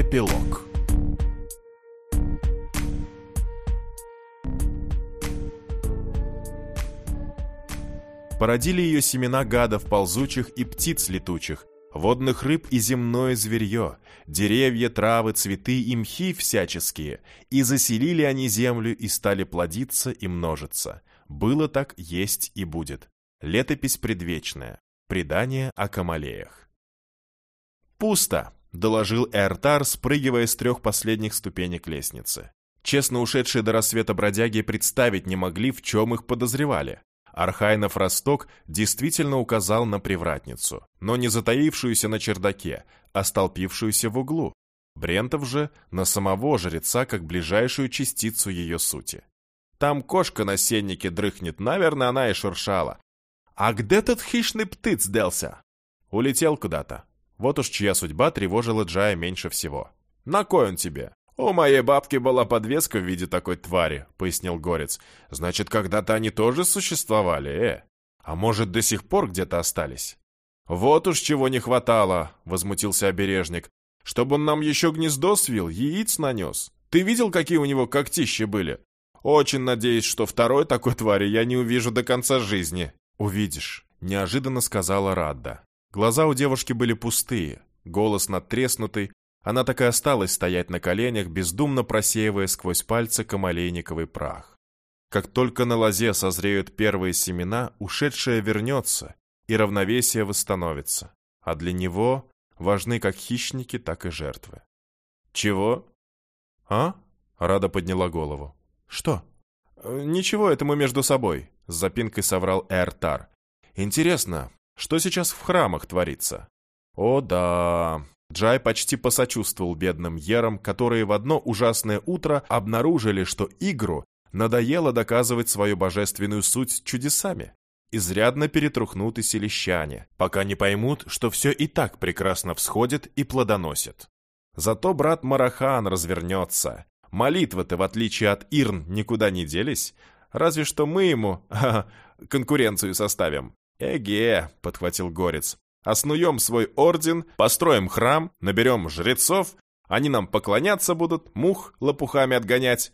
Эпилог Породили ее семена гадов ползучих и птиц летучих, водных рыб и земное зверье, деревья, травы, цветы и мхи всяческие, и заселили они землю и стали плодиться и множиться. Было так, есть и будет. Летопись предвечная. Предание о Камалеях. «Пусто», — доложил Эртар, спрыгивая с трех последних ступенек лестницы. Честно ушедшие до рассвета бродяги представить не могли, в чем их подозревали. Архайнов Росток действительно указал на привратницу, но не затаившуюся на чердаке, а столпившуюся в углу. Брентов же на самого жреца как ближайшую частицу ее сути. Там кошка на сеннике дрыхнет, наверное, она и шуршала. А где тот хищный птиц делся? Улетел куда-то. Вот уж чья судьба тревожила Джая меньше всего. На кой он тебе? «У моей бабки была подвеска в виде такой твари», — пояснил Горец. «Значит, когда-то они тоже существовали, э? А может, до сих пор где-то остались?» «Вот уж чего не хватало», — возмутился обережник. «Чтобы он нам еще гнездо свил, яиц нанес. Ты видел, какие у него когтища были? Очень надеюсь, что второй такой твари я не увижу до конца жизни». «Увидишь», — неожиданно сказала Радда. Глаза у девушки были пустые, голос надтреснутый, она так и осталась стоять на коленях, бездумно просеивая сквозь пальцы камалейниковый прах. Как только на лозе созреют первые семена, ушедшее вернется, и равновесие восстановится. А для него важны как хищники, так и жертвы. «Чего?» «А?» — Рада подняла голову. «Что?» «Э, «Ничего, это мы между собой», — с запинкой соврал Эртар. «Интересно, что сейчас в храмах творится?» «О да, Джай почти посочувствовал бедным ерам, которые в одно ужасное утро обнаружили, что игру надоело доказывать свою божественную суть чудесами. Изрядно перетрухнут и селищане, пока не поймут, что все и так прекрасно всходит и плодоносит. Зато брат Марахан развернется. Молитвы-то, в отличие от Ирн, никуда не делись. Разве что мы ему ха, конкуренцию составим. «Эге», — подхватил Горец, Оснуем свой орден, построим храм, наберем жрецов, они нам поклоняться будут, мух лопухами отгонять.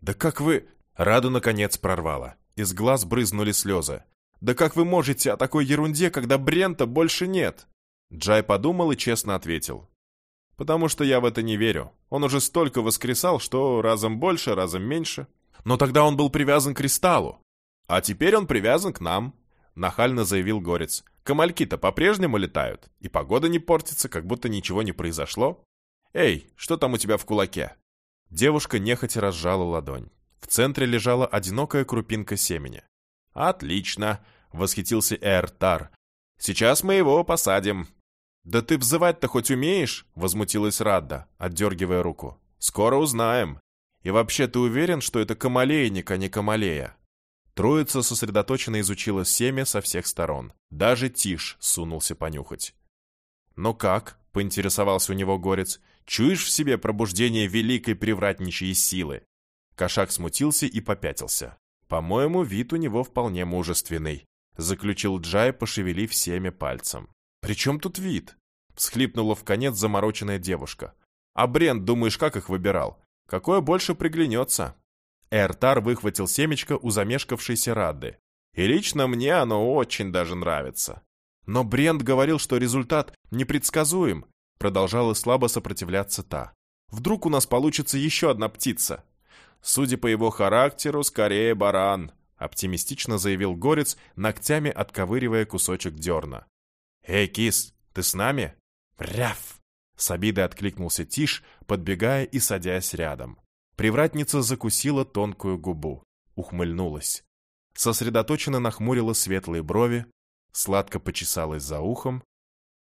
Да как вы... Раду, наконец, прорвало. Из глаз брызнули слезы. Да как вы можете о такой ерунде, когда Брента больше нет? Джай подумал и честно ответил. Потому что я в это не верю. Он уже столько воскресал, что разом больше, разом меньше. Но тогда он был привязан к кристаллу. А теперь он привязан к нам, нахально заявил Горец. Камальки-то по-прежнему летают, и погода не портится, как будто ничего не произошло. Эй, что там у тебя в кулаке?» Девушка нехотя разжала ладонь. В центре лежала одинокая крупинка семени. «Отлично!» — восхитился Эртар. «Сейчас мы его посадим». «Да ты взывать-то хоть умеешь?» — возмутилась Радда, отдергивая руку. «Скоро узнаем. И вообще ты уверен, что это камалейник, а не камалея?» Троица сосредоточенно изучила семя со всех сторон. Даже Тиш сунулся понюхать. «Но как?» — поинтересовался у него горец. «Чуешь в себе пробуждение великой привратничьей силы?» Кошак смутился и попятился. «По-моему, вид у него вполне мужественный», — заключил Джай, пошевелив семя пальцем. «При чем тут вид?» — всхлипнула в конец замороченная девушка. «А Брент, думаешь, как их выбирал? Какое больше приглянется?» Эртар выхватил семечко у замешкавшейся Радды. И лично мне оно очень даже нравится. Но Брент говорил, что результат непредсказуем, продолжала слабо сопротивляться та. Вдруг у нас получится еще одна птица? Судя по его характеру, скорее баран, оптимистично заявил Горец, ногтями отковыривая кусочек дерна. «Эй, кис, ты с нами?» «Ряв!» С обидой откликнулся Тиш, подбегая и садясь рядом. Привратница закусила тонкую губу, ухмыльнулась. Сосредоточенно нахмурила светлые брови, сладко почесалась за ухом.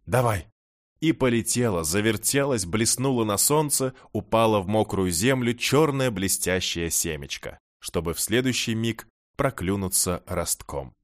«Давай!» И полетела, завертелась, блеснула на солнце, упала в мокрую землю черное блестящее семечко, чтобы в следующий миг проклюнуться ростком.